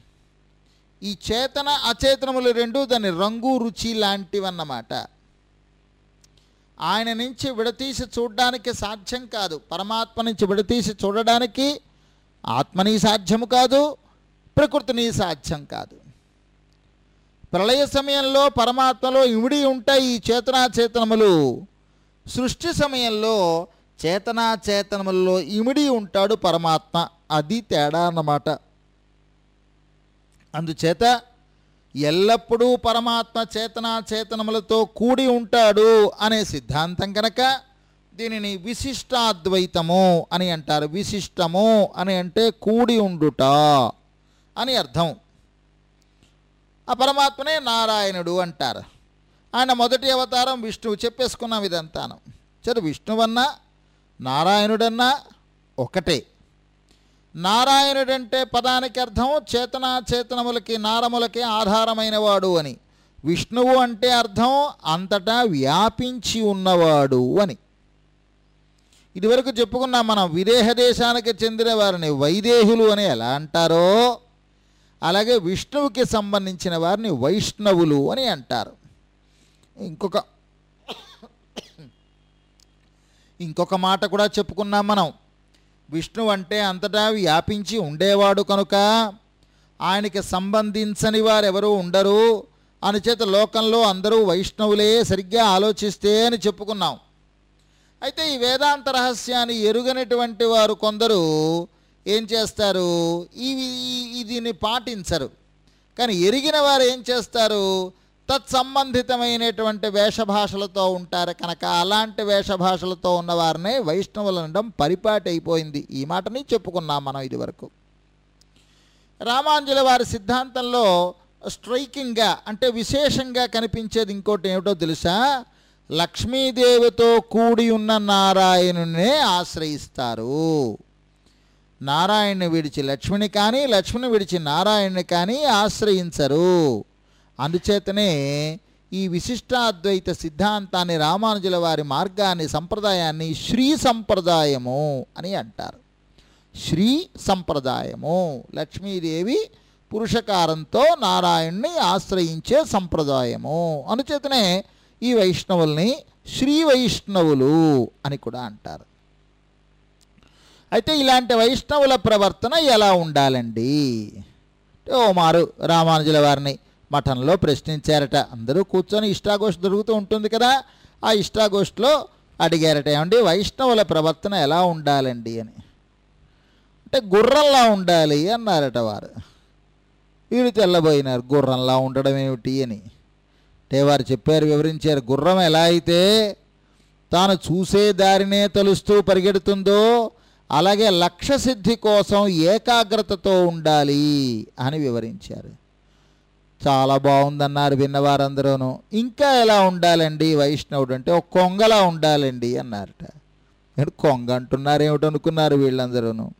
ఈ చేతన అచేతనములు రెండు దాని రంగు రుచి లాంటివన్నమాట. ఆయన నుంచి విడతీసి చూడడానికి సాధ్యం కాదు. పరమాత్మ నుంచి విడతీసి చూడడానికి ఆత్మని సాధ్యము కాదు ప్రకృతిని సాధ్యం కాదు. ప్రళయ సమయంలో పరమాత్మలో ఇమిడి ఉంటాయి ఈ చేతనాచేతనములు. సృష్టి సమయంలో చేతనాచేతనములలో ఇమిడి ఉంటాడు పరమాత్మ. అది తేడా అన్నమాట. అందుచేత ఎల్లప్పుడూ పరమాత్మ చేతనా చేతనములతో కూడి ఉంటాడు అనే సిద్ధాంతం కనుక దీనిని విశిష్టాద్వైతము అని అంటారు. విశిష్టము అని అంటే కూడి ఉండుట అని అర్థం. ఆ పరమాత్మనే నారాయణుడు అంటారు. ఆయన మొదటి అవతారం విష్ణువు చెప్పేసుకున్నాం ఇదంతాను. సరే విష్ణువన్నా నారాయణుడన్నా ఒకటే. నారాయణుడంటే పదానికి అర్థం చేతనాచేతనములకి నారములకి ఆధారమైనవాడు అని. విష్ణువు అంటే అర్థం అంతటా వ్యాపించి ఉన్నవాడు అని. ఇదివరకు చెప్పుకున్నాం మనం విదేహ దేశానికి చెందిన వారిని వైదేహులు అని ఎలా అంటారో అలాగే విష్ణువుకి సంబంధించిన వారిని వైష్ణవులు అని అంటారు. ఇంకొక ఇంకొక మాట కూడా చెప్పుకున్నాం మనం. విష్ణువు అంటే అంతటా వ్యాపించి ఉండేవాడు కనుక ఆయనకి సంబంధించని వారెవరూ ఉండరు. అనుచేత లోకంలో అందరూ వైష్ణవులే సరిగ్గా ఆలోచిస్తే అని చెప్పుకున్నాం. అయితే ఈ వేదాంత రహస్యాన్ని ఎరుగనటువంటి వారు కొందరు ఏం చేస్తారు? ఈ దీన్ని పాటించరు. కానీ ఎరిగిన వారు ఏం చేస్తారు? తత్సంబంధితమైనటువంటి వేషభాషలతో ఉంటారు కనుక అలాంటి వేషభాషలతో ఉన్నవారినే వైష్ణవులు అనడం పరిపాటి అయిపోయింది ఈ మాటని చెప్పుకున్నాం మనం ఇదివరకు. రామాంజుల వారి సిద్ధాంతంలో స్ట్రైకింగ్గా అంటే విశేషంగా కనిపించేది ఇంకోటి ఏమిటో తెలుసా? లక్ష్మీదేవితో కూడి ఉన్న నారాయణునే ఆశ్రయిస్తారు. నారాయణ్ణి విడిచి లక్ష్మిని కానీ లక్ష్మిని విడిచి నారాయణ్ణి కానీ ఆశ్రయించరు. అందుచేతనే ఈ విశిష్టాద్వైత సిద్ధాంతాన్ని రామానుజుల వారి మార్గాన్ని సంప్రదాయాన్ని శ్రీ సంప్రదాయము అని అంటారు. శ్రీ సంప్రదాయము. లక్ష్మీదేవి పురుషకారంతో నారాయణ్ణి ఆశ్రయించే సంప్రదాయము. అనుచేతనే ఈ వైష్ణవుల్ని శ్రీ వైష్ణవులు అని కూడా అంటారు. అయితే ఇలాంటి వైష్ణవుల ప్రవర్తన ఎలా ఉండాలండి? ఓమారు ఓ మారు రామానుజుల వారిని మఠంలో ప్రశ్నించారట. అందరూ కూర్చొని ఇష్టాగోష్ఠి దొరుకుతూ ఉంటుంది కదా. ఆ ఇష్టాగోష్ఠిలో అడిగారట ఏమండి వైష్ణవుల ప్రవర్తన ఎలా ఉండాలండి? అని. అంటే గుర్రంలా ఉండాలి అన్నారట వారు. వీళ్ళు తెల్లబోయినారు గుర్రంలా ఉండడం ఏమిటి? అని. అంటే వారు చెప్పారు వివరించారు గుర్రం ఎలా అయితే తాను చూసే దారినే తలుస్తూ పరిగెడుతుందో అలాగే లక్ష్య సిద్ధి కోసం ఏకాగ్రతతో ఉండాలి అని వివరించారు. చాలా బాగుందన్నారు విన్నవారందరూను ఇంకా ఎలా ఉండాలండి వైష్ణవుడు అంటే ఒక కొంగలా ఉండాలండి అన్నారట. కొంగ అంటున్నారు ఏమిటనుకున్నారు వీళ్ళందరూను.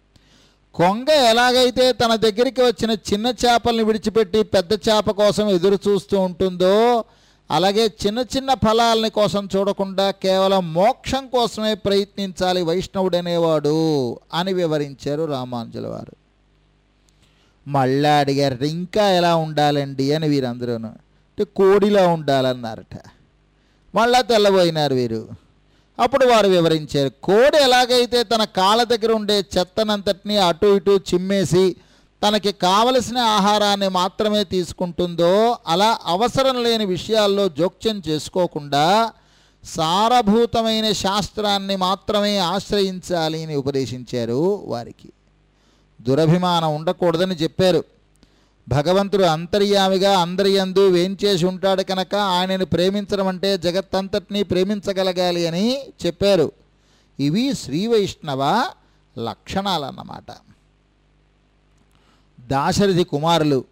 కొంగ ఎలాగైతే తన దగ్గరికి వచ్చిన చిన్న చేపల్ని విడిచిపెట్టి పెద్ద చేప కోసం ఎదురు చూస్తూ ఉంటుందో అలాగే చిన్న చిన్న ఫలాలని కోసం చూడకుండా కేవలం మోక్షం కోసమే ప్రయత్నించాలి వైష్ణవుడనేవాడు అని వివరించారు రామానుజుల వారు మళ్ళీ అడిగారట ఇంకా ఎలా ఉండాలండి? అని వీరందరూను. అంటే కోడిలా ఉండాలన్నారట. మళ్ళా తెల్లబోయినారు వీరు. అప్పుడు వారు వివరించారు కోడి ఎలాగైతే తన కాళ్ళ దగ్గర ఉండే చెత్తనంతటినీ అటు ఇటు చిమ్మేసి తనకి కావలసిన ఆహారాన్ని మాత్రమే తీసుకుంటుందో అలా అవసరం లేని విషయాల్లో జోక్యం చేసుకోకుండా సారభూతమైన శాస్త్రాన్ని మాత్రమే ఆశ్రయించాలి అని ఉపదేశించారు వారికి. దురభిమానం ఉండకూడదని చెప్పారు. భగవంతుడు అంతర్యామిగా అందరియందు వేంచేసి ఉంటాడు కనుక ఆయనను ప్రేమించడం అంటే జగత్తంతటినీ ప్రేమించగలగాలి అని చెప్పారు. ఇవి శ్రీ వైష్ణవ లక్షణాలన్నమాట. దాశరథి కుమారులు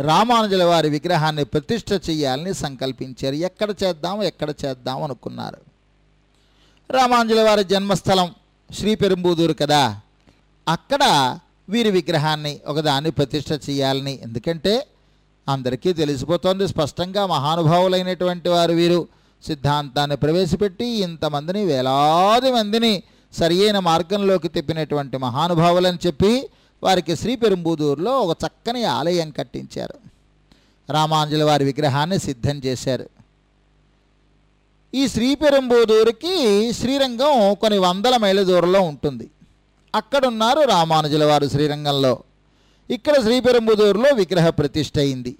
రామానుజుల వారి విగ్రహాన్ని ప్రతిష్ట చేయాలని సంకల్పించారు. ఎక్కడ చేద్దాం ఎక్కడ చేద్దాం అనుకున్నారు. రామానుజుల వారి జన్మస్థలం శ్రీ పెరుంబూదూరు కదా? అక్కడ వీరి విగ్రహాన్ని ఒకదాన్ని ప్రతిష్ట చేయాలని. ఎందుకంటే అందరికీ తెలిసిపోతోంది స్పష్టంగా మహానుభావులైనటువంటి వారు వీరు సిద్ధాంతాన్ని ప్రవేశపెట్టి ఇంతమందిని వేలాది మందిని సరియైన మార్గంలోకి తిప్పినటువంటి మహానుభావులని చెప్పి వారికి శ్రీ పెరుంబూదూరులో ఒక చక్కని ఆలయం కట్టించారు. రామాంజుల వారి విగ్రహాన్ని సిద్ధం చేశారు. ఈ శ్రీ పెరుంబూదూరుకి శ్రీరంగం కొన్ని వందల మైళ్ళ దూరంలో ఉంటుంది. అక్కడున్నారు రామానుజుల వారు శ్రీరంగంలో. ఇక్కడ శ్రీపెరంబుదూరులో విగ్రహ ప్రతిష్ఠ అయింది.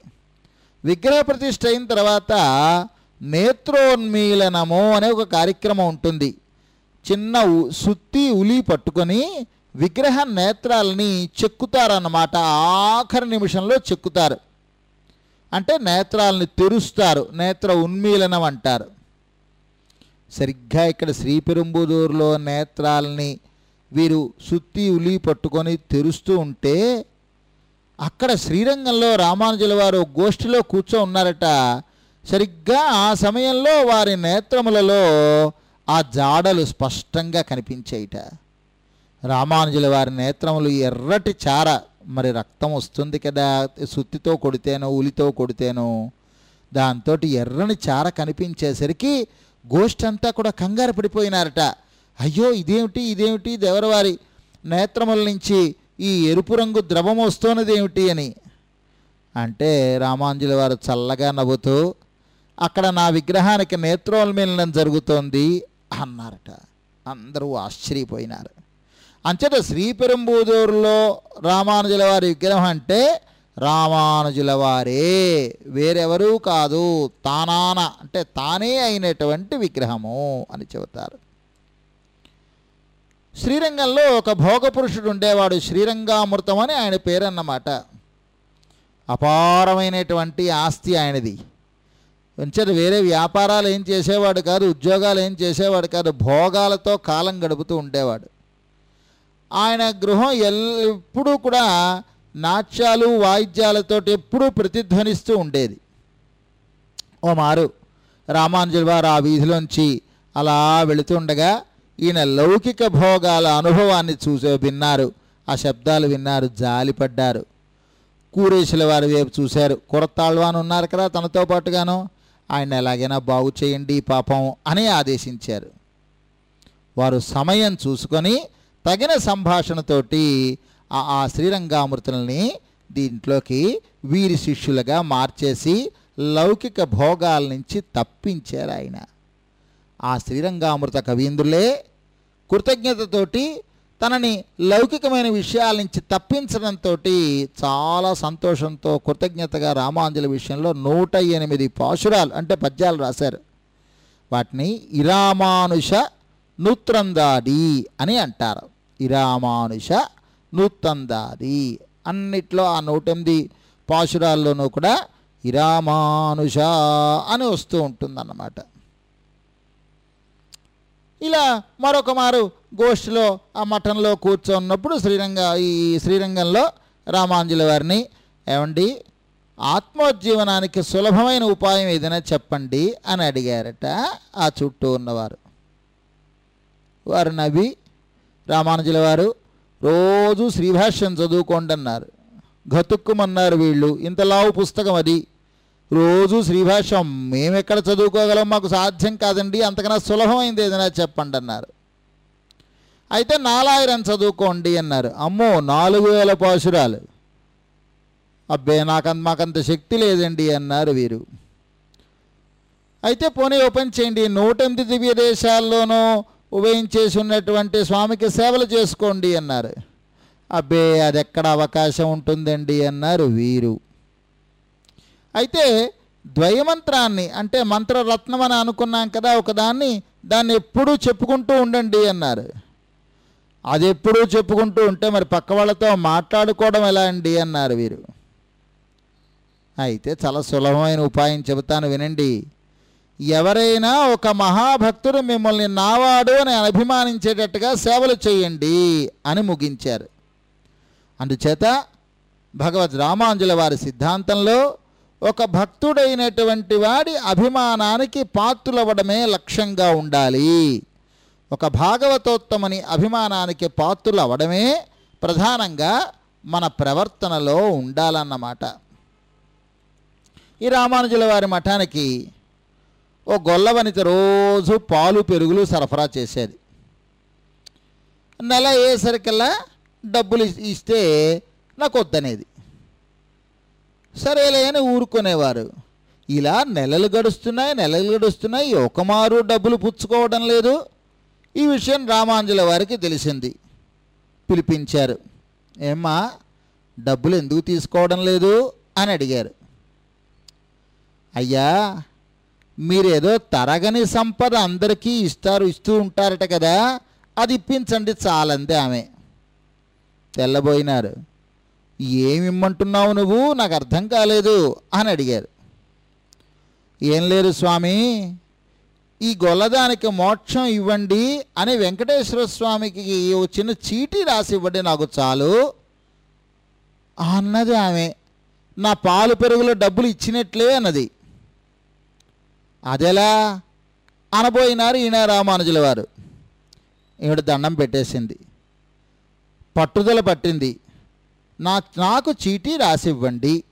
విగ్రహ ప్రతిష్ఠ అయిన తర్వాత నేత్రోన్మీలనము అనే ఒక కార్యక్రమం ఉంటుంది. చిన్న సుత్తి ఉలి పట్టుకొని విగ్రహ నేత్రాలని చెక్కుతారన్నమాట. ఆఖరి నిమిషంలో చెక్కుతారు. అంటే నేత్రాలని తెరుస్తారు. నేత్ర ఉన్మీలనం అంటారు. సరిగ్గా ఇక్కడ శ్రీపెరుంబుదూరులో నేత్రాలని వీరు సుత్తి ఉలి పట్టుకొని తెరుస్తూ ఉంటే అక్కడ శ్రీరంగంలో రామానుజుల వారు గోష్ఠిలో కూర్చో ఉన్నారట. సరిగ్గా ఆ సమయంలో వారి నేత్రములలో ఆ జాడలు స్పష్టంగా కనిపించాయిట. రామానుజుల వారి నేత్రములు ఎర్రటి చార మరి రక్తం వస్తుంది కదా సుత్తితో కొడితేనో ఉలితో కొడితేనో. దాంతో ఎర్రని చార కనిపించేసరికి గోష్ఠి అంతా కూడా కంగారు పడిపోయినారట. అయ్యో ఇదేమిటి ఇదేమిటి దేవరవారి నేత్రముల నుంచి ఈ ఎరుపు రంగు ద్రవం వస్తున్నది ఏమిటి అని. అంటే రామాంజుల వారు చల్లగా నవ్వుతూ అక్కడ నా విగ్రహానికి నేత్రోల్మీలనం జరుగుతోంది అన్నారట. అందరూ ఆశ్చర్యపోయినారు. అంచట శ్రీపెరంబూదూరులో రామానుజుల వారి విగ్రహం అంటే రామానుజుల వారే వేరెవరూ కాదు తానాన అంటే తానే అయినటువంటి విగ్రహము అని చెబుతారు. శ్రీరంగంలో ఒక భోగపురుషుడు ఉండేవాడు శ్రీరంగామృతం అని ఆయన పేరన్నమాట. అపారమైనటువంటి ఆస్తి ఆయనది. ఉంచదు వేరే వ్యాపారాలు ఏం చేసేవాడు కాదు ఉద్యోగాలు ఏం చేసేవాడు కాదు భోగాలతో కాలం గడుపుతూ ఉండేవాడు. ఆయన గృహం ఎప్పుడూ కూడా నాట్యాలు వాయిద్యాలతో ఎప్పుడూ ప్రతిధ్వనిస్తూ ఉండేది. ఓ మారు రామానుజుల వారు ఆ వీధిలోంచి అలా వెళుతుండగా ఈయన లౌకిక భోగాల అనుభవాన్ని చూసే విన్నారు. ఆ శబ్దాలు విన్నారు జాలిపడ్డారు కూరేశుల వారి వైపు చూశారు. కొరతాళ్వాన్ ఉన్నారు కదా తనతో పాటుగాను. ఆయన ఎలాగైనా బాగు చేయండి పాపం అని ఆదేశించారు. వారు సమయం చూసుకొని తగిన సంభాషణతోటి ఆ ఆ శ్రీరంగామృతుల్ని దీంట్లోకి వీరి శిష్యులుగా మార్చేసి లౌకిక భోగాల నుంచి తప్పించారు ఆయన. ఆ శ్రీరంగామృత కవీంద్రులే కృతజ్ఞతతోటి తనని లౌకికమైన విషయాల నుంచి తప్పించడంతో చాలా సంతోషంతో కృతజ్ఞతగా రామాంజలి విషయంలో నూట ఎనిమిది పాశురాలు అంటే పద్యాలు రాశారు. వాటిని ఇరామానుష నూత్రందాడి అని అంటారు. ఇరామానుష నూత్రందాడి అన్నిట్లో ఆ నూటెనిమిది పాశురాల్లోనూ కూడా ఇరామానుష అని వస్తూ ఉంటుందన్నమాట. ఇలా మరొక మారు గోష్ఠిలో ఆ మఠంలో కూర్చోన్నప్పుడు శ్రీరంగ ఈ శ్రీరంగంలో రామాంజుల వారిని ఏమండి ఆత్మోజ్జీవనానికి సులభమైన ఉపాయం ఏదైనా చెప్పండి అని అడిగారట ఆ చుట్టూ ఉన్నవారు. వారు నవ్వి రామానుజుల వారు రోజు శ్రీభాష్యం చదువుకోండి అన్నారు గతుక్కుమన్నారు వీళ్ళు ఇంత లావు పుస్తకం అది రోజు శ్రీభాష్యం మేమెక్కడ చదువుకోగలం? మాకు సాధ్యం కాదండి. అంతకన్నా సులభమైంది ఏదైనా చెప్పండి అన్నారు. అయితే నాలాయిరం చదువుకోండి అన్నారు. అమ్మో నాలుగు వేల పాశురాలు. అబ్బే నాకంత మాకంత శక్తి లేదండి అన్నారు వీరు. అయితే పోనీ ఓపెన్ చేయండి. నూటెనిమిది దివ్య దేశాల్లోనూ ఉభయించేసి ఉన్నటువంటి స్వామికి సేవలు చేసుకోండి అన్నారు. అబ్బే అది ఎక్కడ అవకాశం ఉంటుందండి అన్నారు వీరు. అయితే ద్వయమంత్రాన్ని అంటే మంత్రరత్నం అని అనుకున్నాం కదా ఒకదాన్ని దాన్ని ఎప్పుడూ చెప్పుకుంటూ ఉండండి అన్నారు. అది ఎప్పుడూ చెప్పుకుంటూ ఉంటే మరి పక్క వాళ్ళతో మాట్లాడుకోవడం ఎలా అండి అన్నారు వీరు. అయితే చాలా సులభమైన ఉపాయం చెబుతాను వినండి. ఎవరైనా ఒక మహాభక్తుడు మిమ్మల్ని నావాడు అని అభిమానించేటట్టుగా సేవలు చేయండి అని ముగించారు. అందుచేత భగవద్ రామాంజుల వారి సిద్ధాంతంలో ఒక భక్తుడైనటువంటి వాడి అభిమానానికి పాత్రులవ్వడమే లక్ష్యంగా ఉండాలి. ఒక భాగవతోత్తమని అభిమానానికి పాత్రులు ప్రధానంగా మన ప్రవర్తనలో ఉండాలన్నమాట. ఈ రామానుజుల వారి మఠానికి ఓ గొల్లవనిత రోజు పాలు పెరుగులు సరఫరా చేసేది. నెల అయ్యేసరికల్లా డబ్బులు ఇస్తే నాకు వద్దనేది సరేలే అని ఊరుకునేవారు. ఇలా నెలలు గడుస్తున్నాయి నెలలు గడుస్తున్నాయి ఒక మారు డబ్బులు పుచ్చుకోవడం లేదు. ఈ విషయం రామాంజుల వారికి తెలిసింది. పిలిపించారు. ఏమ్మా డబ్బులు ఎందుకు తీసుకోవడం లేదు? అని అడిగారు. అయ్యా మీరేదో తరగని సంపద అందరికీ ఇస్తారు ఇస్తూ ఉంటారట కదా అది ఇప్పించండి చాలంతే ఆమె. తెల్లబోయినారు. ఏమి ఇమ్మంటున్నావు నువ్వు? నాకు అర్థం కాలేదు అని అడిగారు. ఏం లేదు స్వామి ఈ గొల్లదానికి మోక్షం ఇవ్వండి అని వెంకటేశ్వర స్వామికి ఓ చిన్న చీటీ రాసి ఇవ్వండి నాకు చాలు అన్నది ఆమె. నా పాలు పెరుగులో డబ్బులు ఇచ్చినట్లే అన్నది. అదెలా? అనబోయినారు ఈయన రామానుజుల వారు. ఈవిడ దండం పెట్టేసింది. పట్టుదల పట్టింది. నా నాకు చీటీ రాసివ్వండి.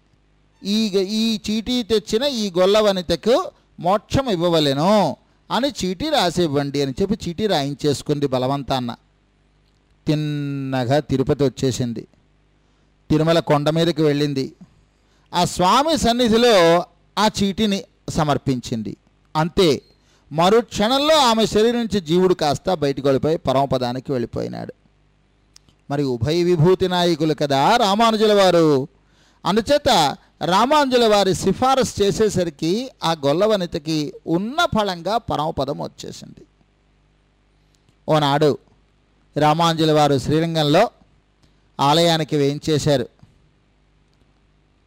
ఈ ఈ చీటీ తెచ్చిన ఈ గొల్లవనితకు మోక్షం ఇవ్వవలెను అని చీటీ రాసివ్వండి అని చెప్పి చీటీ రాయించేసుకుంది బలవంతాన్న. తిన్నగా తిరుపతి వచ్చేసింది. తిరుమల కొండ మీదకి వెళ్ళింది. ఆ స్వామి సన్నిధిలో ఆ చీటీని సమర్పించింది. అంతే. మరు క్షణంలో ఆమె శరీరం నుంచి జీవుడు కాస్త బయటికి వెళ్ళిపోయి పరమపదానికి వెళ్ళిపోయినాడు. మరి ఉభయ విభూతి నాయకులు కదా రామానుజుల వారు. అందుచేత రామానుజుల వారి సిఫారసు చేసేసరికి ఆ గొల్లవనితకి ఉన్న ఫలంగా పరమపదం వచ్చేసింది. ఓనాడు రామానుజుల వారు శ్రీరంగంలో ఆలయానికి వేయించేశారు.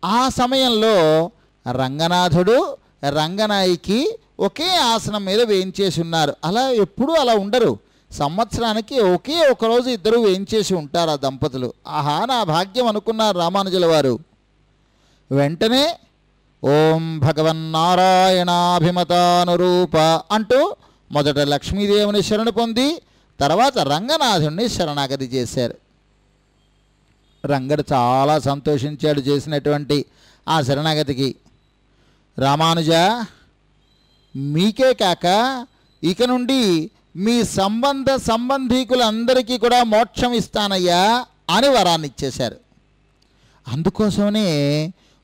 ఆ సమయంలో రంగనాథుడు రంగనాయికి ఒకే ఆసనం మీద వేయించేసి ఉన్నారు. అలా ఎప్పుడూ అలా ఉండరు. సంవత్సరానికి ఒకే ఒకరోజు ఇద్దరు వేయించేసి ఉంటారు ఆ దంపతులు. ఆహా నా భాగ్యం అనుకున్నారు రామానుజుల వారు. వెంటనే ఓం భగవన్నారాయణాభిమతానురూప అంటూ మొదట లక్ష్మీదేవుని శరణు పొంది తర్వాత రంగనాథుణ్ణి శరణాగతి చేశారు. రంగడు చాలా సంతోషించాడు చేసినటువంటి ఆ శరణాగతికి. రామానుజ మీకే కాక ఇక నుండి మీ సంబంధ సంబంధీకులందరికీ కూడా మోక్షం ఇస్తానయ్యా అని వరాన్ని ఇచ్చేశారు. అందుకోసమనే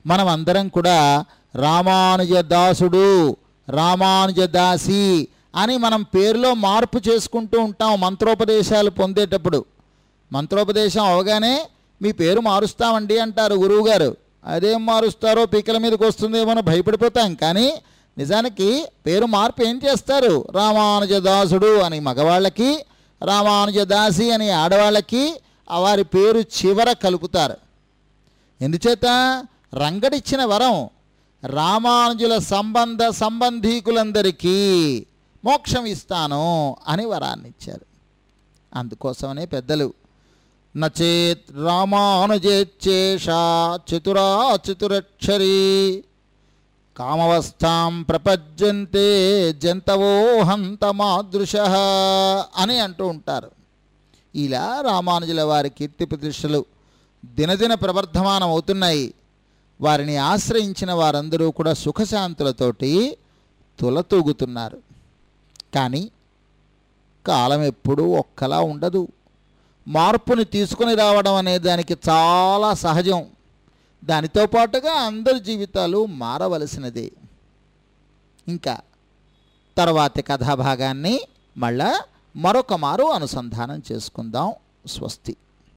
మనం అందరం కూడా రామానుజ దాసుడు రామానుజ దాసి అని మనం పేరులో మార్పు చేసుకుంటూ ఉంటాం మంత్రోపదేశాలు పొందేటప్పుడు. మంత్రోపదేశం అవగానే మీ పేరు మారుస్తామండి అంటారు గురువుగారు. అదేం మారుస్తారో పీకల మీదకి వస్తుందేమో భయపడిపోతాం కానీ నిజానికి పేరు మార్పు ఏం చేస్తారు? రామానుజదాసుడు అని మగవాళ్ళకి రామానుజదాసి అని ఆడవాళ్ళకి వారి పేరు చివర కలుపుతారు. ఎందుచేత? రంగడిచ్చిన వరం రామానుజుల సంబంధ సంబంధీకులందరికీ మోక్షం ఇస్తాను అని వరాన్ని ఇచ్చారు. అందుకోసమనే పెద్దలు నచేత్ రామానుజేచ్చేష చతురా చతురక్షరీ కామవస్థాం ప్రపద్యంతే జంతవో హంత మాదృశ అని అంటూ ఉంటారు. ఇలా రామానుజుల వారి కీర్తి ప్రతిష్టలు దినదిన ప్రవర్ధమానం అవుతున్నాయి. వారిని ఆశ్రయించిన వారందరూ కూడా సుఖశాంతులతోటి తులతూగుతున్నారు. కానీ కాలం ఎప్పుడూ ఒక్కలా ఉండదు. మార్పుని తీసుకొని రావడం అనే దానికి చాలా సహజం. దానితో పాటుగా అందరి జీవితాలు మారవలసినదే. ఇంకా తర్వాతి కథాభాగాన్ని మళ్ళా మరొక మారు అనుసంధానం చేసుకుందాం. స్వస్తి.